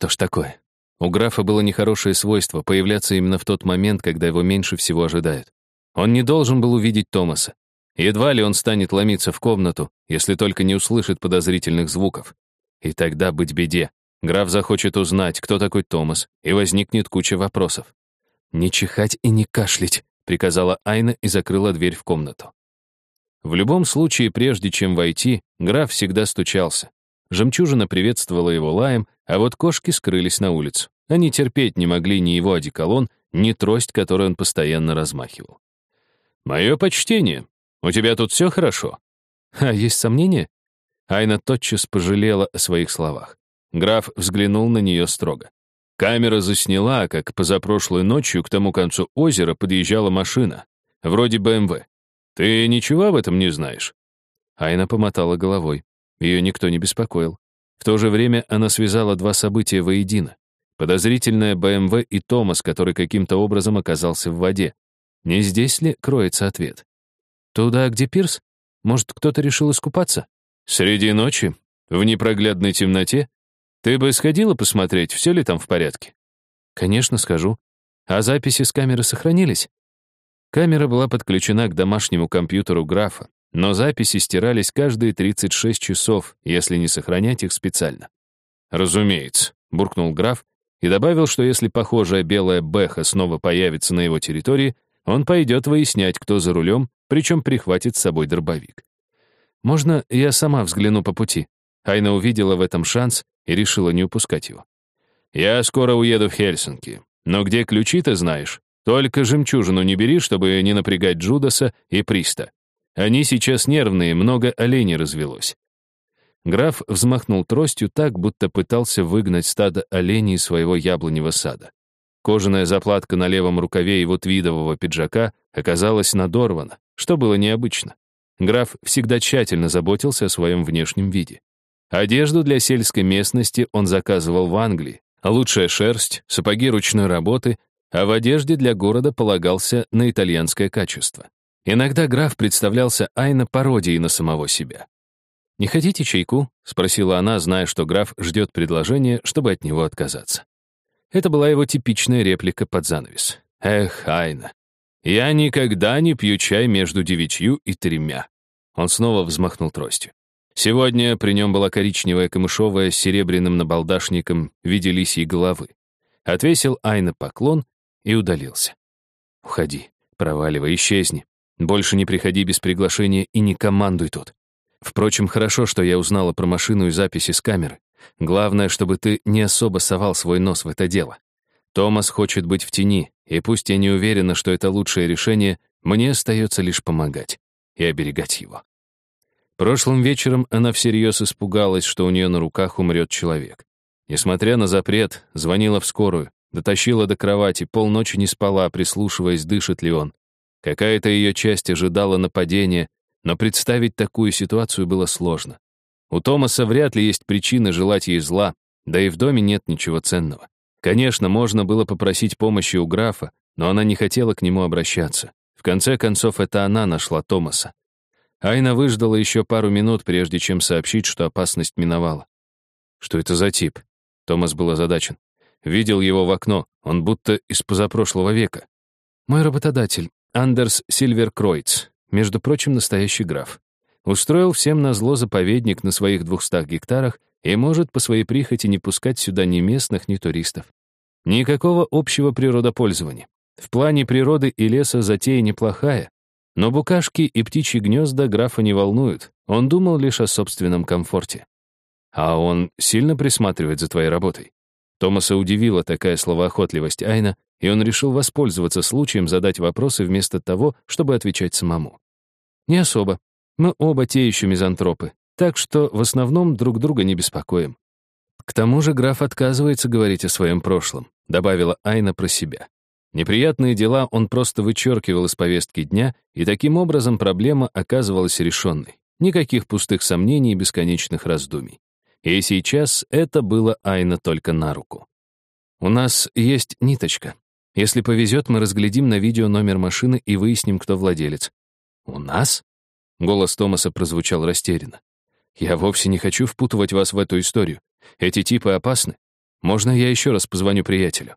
что ж такое? У графа было нехорошее свойство появляться именно в тот момент, когда его меньше всего ожидают. Он не должен был увидеть Томаса. Едва ли он станет ломиться в комнату, если только не услышит подозрительных звуков. И тогда быть беде. Граф захочет узнать, кто такой Томас, и возникнет куча вопросов. «Не чихать и не кашлять», — приказала Айна и закрыла дверь в комнату. В любом случае, прежде чем войти, граф всегда стучался. Жемчужина приветствовала его лаем, а вот кошки скрылись на улицу. Они терпеть не могли ни его одеколон, ни трость, которой он постоянно размахивал. «Мое почтение. У тебя тут все хорошо?» «А есть сомнения?» Айна тотчас пожалела о своих словах. Граф взглянул на нее строго. Камера засняла, как позапрошлой ночью к тому концу озера подъезжала машина. Вроде БМВ. Ты ничего об этом не знаешь?» Айна помотала головой. Ее никто не беспокоил. В то же время она связала два события воедино. Подозрительная БМВ и Томас, который каким-то образом оказался в воде. Не здесь ли кроется ответ? Туда, где пирс? Может, кто-то решил искупаться? Среди ночи? В непроглядной темноте? Ты бы сходила посмотреть, все ли там в порядке? Конечно, скажу. А записи с камеры сохранились? Камера была подключена к домашнему компьютеру графа, но записи стирались каждые 36 часов, если не сохранять их специально. «Разумеется», — буркнул граф и добавил, что если похожая белая бэха снова появится на его территории, он пойдет выяснять, кто за рулем, причем прихватит с собой дробовик. «Можно я сама взгляну по пути?» Айна увидела в этом шанс и решила не упускать его. «Я скоро уеду в Хельсинки. Но где ключи, ты знаешь? Только жемчужину не бери, чтобы не напрягать Джудаса и Приста. Они сейчас нервные, много оленей развелось. Граф взмахнул тростью так, будто пытался выгнать стадо оленей из своего яблоневого сада. Кожаная заплатка на левом рукаве его твидового пиджака оказалась надорвана, что было необычно. Граф всегда тщательно заботился о своем внешнем виде. Одежду для сельской местности он заказывал в Англии, лучшая шерсть, сапоги ручной работы, а в одежде для города полагался на итальянское качество. Иногда граф представлялся Айна пародией на самого себя. «Не хотите чайку?» — спросила она, зная, что граф ждет предложения, чтобы от него отказаться. Это была его типичная реплика под занавес. «Эх, Айна, я никогда не пью чай между девятью и тремя». Он снова взмахнул тростью. Сегодня при нем была коричневая камышовая с серебряным набалдашником в виде лисьей головы. Отвесил Айна поклон и удалился. «Уходи, проваливай, исчезни. Больше не приходи без приглашения и не командуй тут. Впрочем, хорошо, что я узнала про машину и записи с камеры. Главное, чтобы ты не особо совал свой нос в это дело. Томас хочет быть в тени, и пусть я не уверена, что это лучшее решение, мне остается лишь помогать и оберегать его. Прошлым вечером она всерьез испугалась, что у нее на руках умрет человек. Несмотря на запрет, звонила в скорую, Дотащила до кровати, полночи не спала, прислушиваясь, дышит ли он. Какая-то ее часть ожидала нападения, но представить такую ситуацию было сложно. У Томаса вряд ли есть причины желать ей зла, да и в доме нет ничего ценного. Конечно, можно было попросить помощи у графа, но она не хотела к нему обращаться. В конце концов, это она нашла Томаса. Айна выждала еще пару минут, прежде чем сообщить, что опасность миновала. «Что это за тип?» Томас был озадачен. Видел его в окно, он будто из позапрошлого века. Мой работодатель, Андерс Сильверкройц, между прочим, настоящий граф. Устроил всем на зло заповедник на своих двухстах гектарах и может по своей прихоти не пускать сюда ни местных, ни туристов. Никакого общего природопользования. В плане природы и леса затея неплохая, но букашки и птичьи гнезда графа не волнуют, он думал лишь о собственном комфорте. А он сильно присматривает за твоей работой? Томаса удивила такая словоохотливость Айна, и он решил воспользоваться случаем задать вопросы вместо того, чтобы отвечать самому. «Не особо. Мы оба те еще мизантропы, так что в основном друг друга не беспокоим. К тому же граф отказывается говорить о своем прошлом», добавила Айна про себя. Неприятные дела он просто вычеркивал из повестки дня, и таким образом проблема оказывалась решенной. Никаких пустых сомнений и бесконечных раздумий. И сейчас это было Айна только на руку. «У нас есть ниточка. Если повезет, мы разглядим на видео номер машины и выясним, кто владелец». «У нас?» Голос Томаса прозвучал растерянно. «Я вовсе не хочу впутывать вас в эту историю. Эти типы опасны. Можно я еще раз позвоню приятелю?»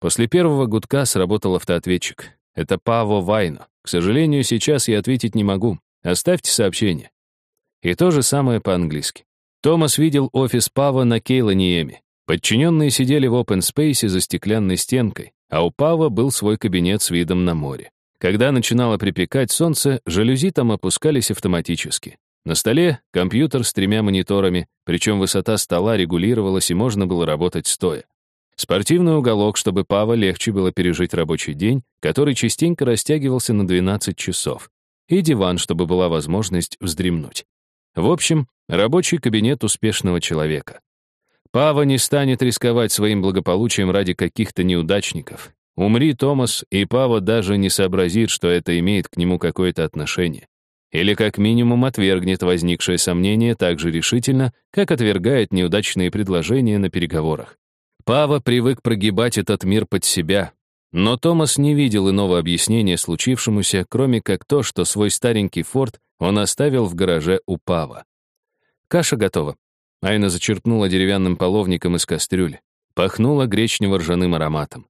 После первого гудка сработал автоответчик. Это Паво Вайно. К сожалению, сейчас я ответить не могу. Оставьте сообщение. И то же самое по-английски. Томас видел офис Пава на Кейланиеме. Подчиненные сидели в open space за стеклянной стенкой, а у Пава был свой кабинет с видом на море. Когда начинало припекать солнце, жалюзи там опускались автоматически. На столе компьютер с тремя мониторами, причем высота стола регулировалась и можно было работать стоя. Спортивный уголок, чтобы Пава легче было пережить рабочий день, который частенько растягивался на 12 часов. И диван, чтобы была возможность вздремнуть. В общем, рабочий кабинет успешного человека. Пава не станет рисковать своим благополучием ради каких-то неудачников. Умри, Томас, и Пава даже не сообразит, что это имеет к нему какое-то отношение. Или как минимум отвергнет возникшее сомнение так же решительно, как отвергает неудачные предложения на переговорах. Пава привык прогибать этот мир под себя, но Томас не видел иного объяснения случившемуся, кроме как то, что свой старенький форт он оставил в гараже у Пава. Каша готова. Айна зачерпнула деревянным половником из кастрюли. Пахнула гречнево-ржаным ароматом.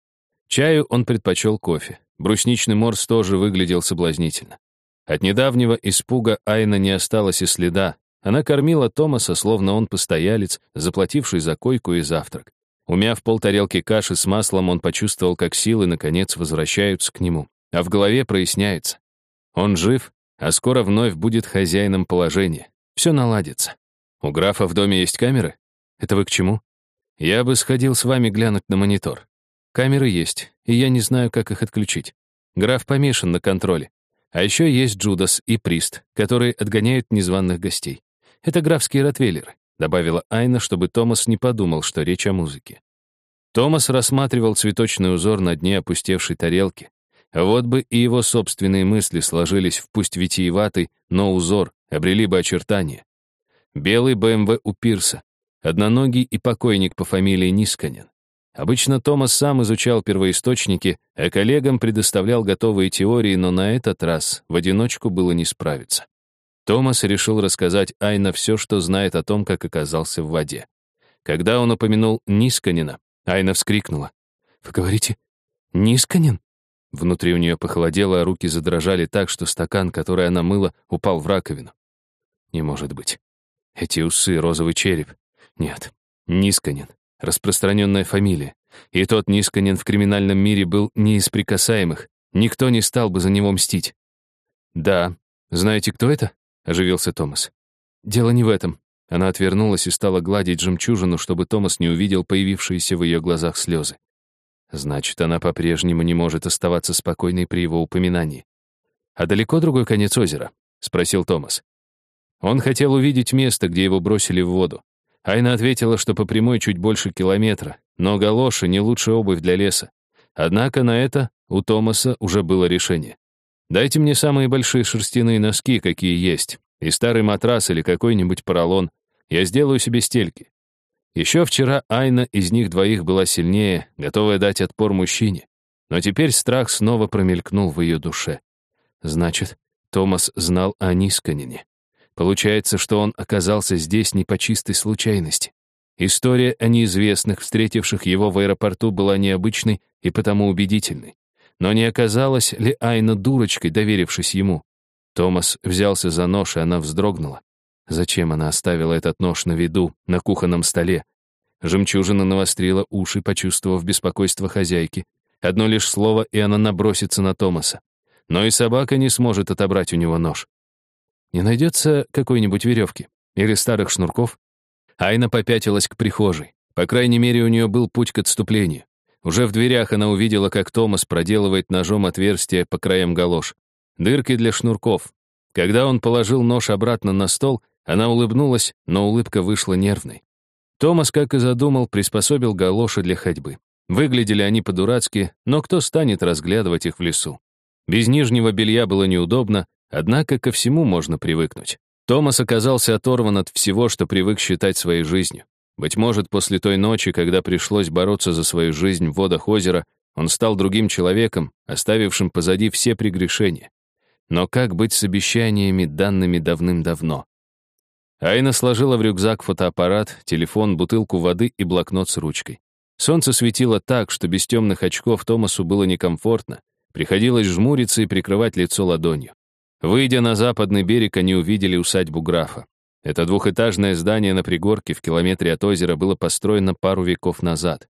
Чаю он предпочел кофе. Брусничный морс тоже выглядел соблазнительно. От недавнего испуга Айна не осталось и следа. Она кормила Томаса, словно он постоялец, заплативший за койку и завтрак. Умяв полтарелки каши с маслом, он почувствовал, как силы, наконец, возвращаются к нему, а в голове проясняется. Он жив, а скоро вновь будет хозяином положения. Все наладится. У графа в доме есть камеры? Это вы к чему? Я бы сходил с вами глянуть на монитор. Камеры есть, и я не знаю, как их отключить. Граф помешан на контроле. А еще есть Джудас и Прист, которые отгоняют незваных гостей. Это графские ротвейлеры добавила Айна, чтобы Томас не подумал, что речь о музыке. Томас рассматривал цветочный узор на дне опустевшей тарелки. Вот бы и его собственные мысли сложились в пусть витиеватый, но узор, обрели бы очертания. Белый БМВ у пирса, одноногий и покойник по фамилии Нисканин. Обычно Томас сам изучал первоисточники, а коллегам предоставлял готовые теории, но на этот раз в одиночку было не справиться. Томас решил рассказать Айна все, что знает о том, как оказался в воде. Когда он упомянул Нисканина, Айна вскрикнула. «Вы говорите, Нисканин?» Внутри у нее похолодело, а руки задрожали так, что стакан, который она мыла, упал в раковину. Не может быть. Эти усы, розовый череп. Нет, Нисканин. Распространенная фамилия. И тот Нисканин в криминальном мире был не из прикасаемых. Никто не стал бы за него мстить. Да. Знаете, кто это? оживился Томас. «Дело не в этом». Она отвернулась и стала гладить жемчужину, чтобы Томас не увидел появившиеся в ее глазах слезы. Значит, она по-прежнему не может оставаться спокойной при его упоминании. «А далеко другой конец озера?» — спросил Томас. Он хотел увидеть место, где его бросили в воду. Айна ответила, что по прямой чуть больше километра, но галоши — не лучшая обувь для леса. Однако на это у Томаса уже было решение. Дайте мне самые большие шерстяные носки, какие есть, и старый матрас или какой-нибудь поролон. Я сделаю себе стельки. Еще вчера Айна из них двоих была сильнее, готовая дать отпор мужчине. Но теперь страх снова промелькнул в ее душе. Значит, Томас знал о Нисканине. Получается, что он оказался здесь не по чистой случайности. История о неизвестных, встретивших его в аэропорту, была необычной и потому убедительной. Но не оказалась ли Айна дурочкой, доверившись ему? Томас взялся за нож, и она вздрогнула. Зачем она оставила этот нож на виду, на кухонном столе? Жемчужина навострила уши, почувствовав беспокойство хозяйки. Одно лишь слово, и она набросится на Томаса. Но и собака не сможет отобрать у него нож. Не найдется какой-нибудь веревки или старых шнурков? Айна попятилась к прихожей. По крайней мере, у нее был путь к отступлению. Уже в дверях она увидела, как Томас проделывает ножом отверстие по краям галош. Дырки для шнурков. Когда он положил нож обратно на стол, она улыбнулась, но улыбка вышла нервной. Томас, как и задумал, приспособил галоши для ходьбы. Выглядели они по-дурацки, но кто станет разглядывать их в лесу? Без нижнего белья было неудобно, однако ко всему можно привыкнуть. Томас оказался оторван от всего, что привык считать своей жизнью. Быть может, после той ночи, когда пришлось бороться за свою жизнь в водах озера, он стал другим человеком, оставившим позади все прегрешения. Но как быть с обещаниями, данными давным-давно? Айна сложила в рюкзак фотоаппарат, телефон, бутылку воды и блокнот с ручкой. Солнце светило так, что без темных очков Томасу было некомфортно. Приходилось жмуриться и прикрывать лицо ладонью. Выйдя на западный берег, они увидели усадьбу графа. Это двухэтажное здание на пригорке в километре от озера было построено пару веков назад.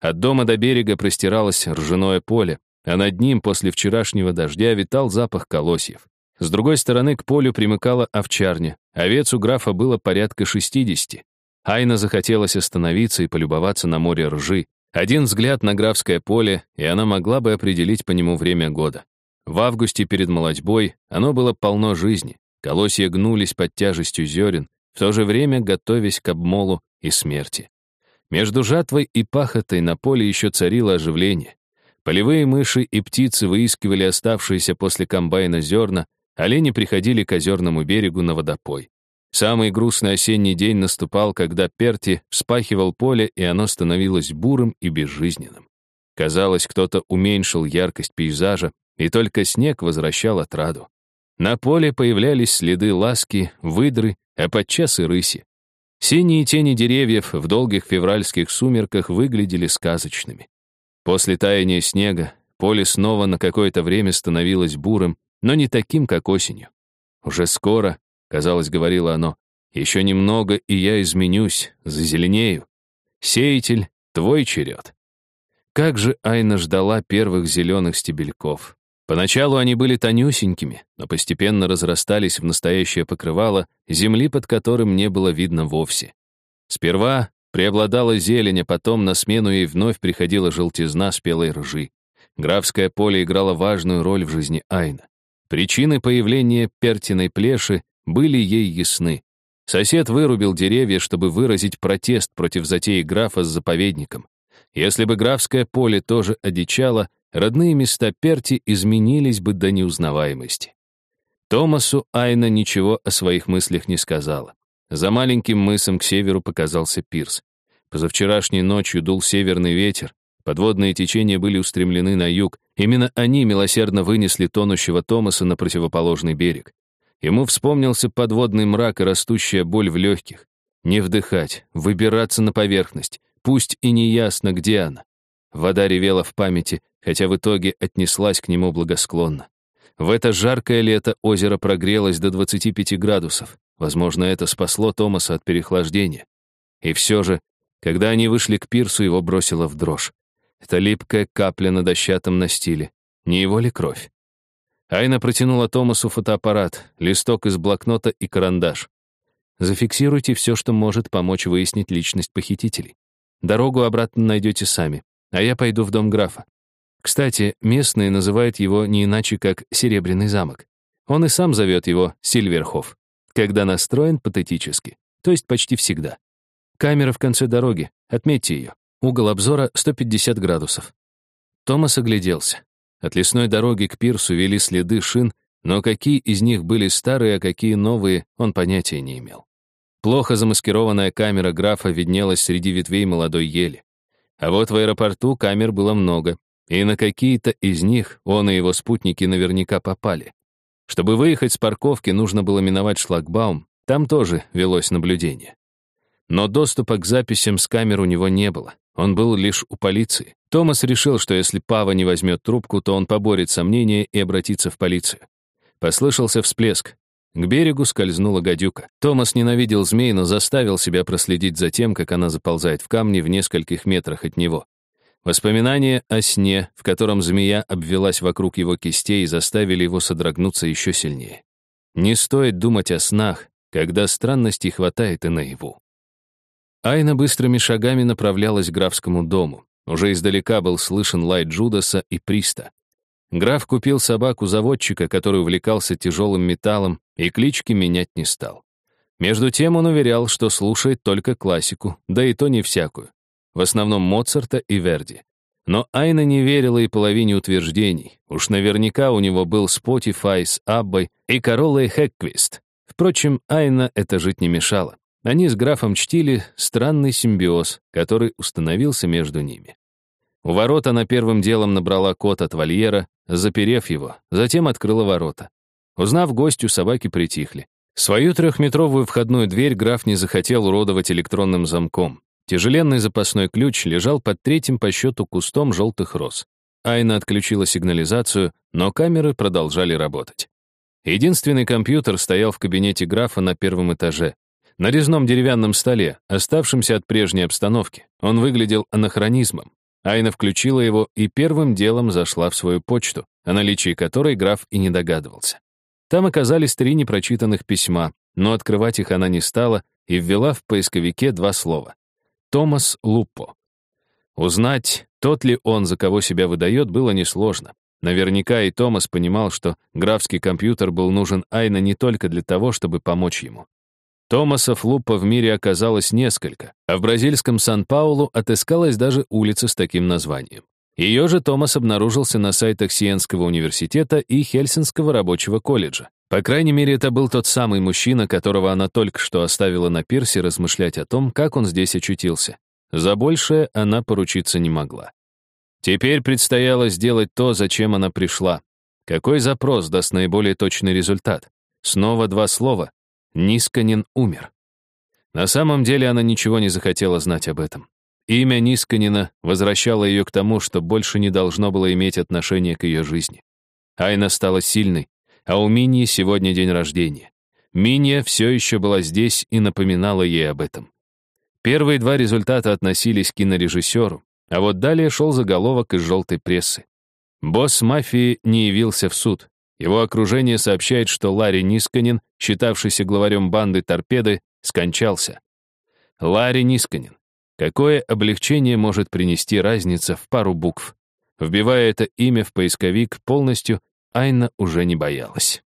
От дома до берега простиралось ржаное поле, а над ним после вчерашнего дождя витал запах колосьев. С другой стороны к полю примыкала овчарня. Овец у графа было порядка 60. Айна захотелось остановиться и полюбоваться на море ржи. Один взгляд на графское поле, и она могла бы определить по нему время года. В августе перед молодьбой оно было полно жизни. Колосья гнулись под тяжестью зерен, в то же время готовясь к обмолу и смерти. Между жатвой и пахотой на поле еще царило оживление. Полевые мыши и птицы выискивали оставшиеся после комбайна зерна, олени приходили к озерному берегу на водопой. Самый грустный осенний день наступал, когда Перти вспахивал поле, и оно становилось бурым и безжизненным. Казалось, кто-то уменьшил яркость пейзажа, и только снег возвращал отраду. На поле появлялись следы ласки, выдры, а подчас и рыси. Синие тени деревьев в долгих февральских сумерках выглядели сказочными. После таяния снега поле снова на какое-то время становилось бурым, но не таким, как осенью. Уже скоро Казалось, говорило оно, еще немного, и я изменюсь, зазеленею. Сеятель, твой черед. Как же Айна ждала первых зеленых стебельков. Поначалу они были тонюсенькими, но постепенно разрастались в настоящее покрывало, земли под которым не было видно вовсе. Сперва преобладала зелень, а потом на смену ей вновь приходила желтизна спелой ржи. Графское поле играло важную роль в жизни Айна. Причины появления пертиной плеши были ей ясны. Сосед вырубил деревья, чтобы выразить протест против затеи графа с заповедником. Если бы графское поле тоже одичало, родные места Перти изменились бы до неузнаваемости. Томасу Айна ничего о своих мыслях не сказала. За маленьким мысом к северу показался пирс. Позавчерашней ночью дул северный ветер, подводные течения были устремлены на юг. Именно они милосердно вынесли тонущего Томаса на противоположный берег. Ему вспомнился подводный мрак и растущая боль в легких. Не вдыхать, выбираться на поверхность, пусть и не ясно, где она. Вода ревела в памяти, хотя в итоге отнеслась к нему благосклонно. В это жаркое лето озеро прогрелось до 25 градусов. Возможно, это спасло Томаса от переохлаждения. И все же, когда они вышли к пирсу, его бросило в дрожь. Это липкая капля на дощатом настиле. Не его ли кровь? Айна протянула Томасу фотоаппарат, листок из блокнота и карандаш. Зафиксируйте все, что может помочь выяснить личность похитителей. Дорогу обратно найдете сами, а я пойду в дом графа. Кстати, местные называют его не иначе, как «Серебряный замок». Он и сам зовет его Сильверхоф, когда настроен патетически, то есть почти всегда. Камера в конце дороги, отметьте ее. Угол обзора 150 градусов. Томас огляделся. От лесной дороги к пирсу вели следы шин, но какие из них были старые, а какие новые, он понятия не имел. Плохо замаскированная камера графа виднелась среди ветвей молодой ели. А вот в аэропорту камер было много, и на какие-то из них он и его спутники наверняка попали. Чтобы выехать с парковки, нужно было миновать шлагбаум, там тоже велось наблюдение. Но доступа к записям с камер у него не было. Он был лишь у полиции. Томас решил, что если Пава не возьмет трубку, то он поборет сомнения и обратится в полицию. Послышался всплеск. К берегу скользнула гадюка. Томас ненавидел змей, но заставил себя проследить за тем, как она заползает в камни в нескольких метрах от него. Воспоминания о сне, в котором змея обвелась вокруг его кистей, заставили его содрогнуться еще сильнее. Не стоит думать о снах, когда странностей хватает и наяву. Айна быстрыми шагами направлялась к графскому дому. Уже издалека был слышен лай Джудаса и Приста. Граф купил собаку заводчика, который увлекался тяжелым металлом, и клички менять не стал. Между тем он уверял, что слушает только классику, да и то не всякую. В основном Моцарта и Верди. Но Айна не верила и половине утверждений. Уж наверняка у него был Spotify с Аббой и Короллой Хекквист. Впрочем, Айна это жить не мешало. Они с графом чтили странный симбиоз, который установился между ними. У ворот она первым делом набрала код от вольера, заперев его, затем открыла ворота. Узнав гостю, собаки притихли. Свою трехметровую входную дверь граф не захотел уродовать электронным замком. Тяжеленный запасной ключ лежал под третьим по счету кустом желтых роз. Айна отключила сигнализацию, но камеры продолжали работать. Единственный компьютер стоял в кабинете графа на первом этаже. На резном деревянном столе, оставшемся от прежней обстановки. Он выглядел анахронизмом. Айна включила его и первым делом зашла в свою почту, о наличии которой граф и не догадывался. Там оказались три непрочитанных письма, но открывать их она не стала и ввела в поисковике два слова. Томас Луппо. Узнать, тот ли он, за кого себя выдает, было несложно. Наверняка и Томас понимал, что графский компьютер был нужен Айна не только для того, чтобы помочь ему. Томасов Луппо в мире оказалось несколько, а в бразильском Сан-Паулу отыскалась даже улица с таким названием. Ее же Томас обнаружился на сайтах Сиенского университета и Хельсинского рабочего колледжа. По крайней мере, это был тот самый мужчина, которого она только что оставила на пирсе размышлять о том, как он здесь очутился. За большее она поручиться не могла. Теперь предстояло сделать то, зачем она пришла. Какой запрос даст наиболее точный результат? Снова два слова. Нисканин умер. На самом деле она ничего не захотела знать об этом. Имя Нисканина возвращало ее к тому, что больше не должно было иметь отношения к ее жизни. Айна стала сильной, а у Миньи сегодня день рождения. Минья все еще была здесь и напоминала ей об этом. Первые два результата относились к кинорежиссеру, а вот далее шел заголовок из желтой прессы. Босс мафии не явился в суд. Его окружение сообщает, что Ларри Нисканин, считавшийся главарем банды торпеды, скончался. Ларри Нисканин. Какое облегчение может принести разница в пару букв? Вбивая это имя в поисковик полностью, Айна уже не боялась.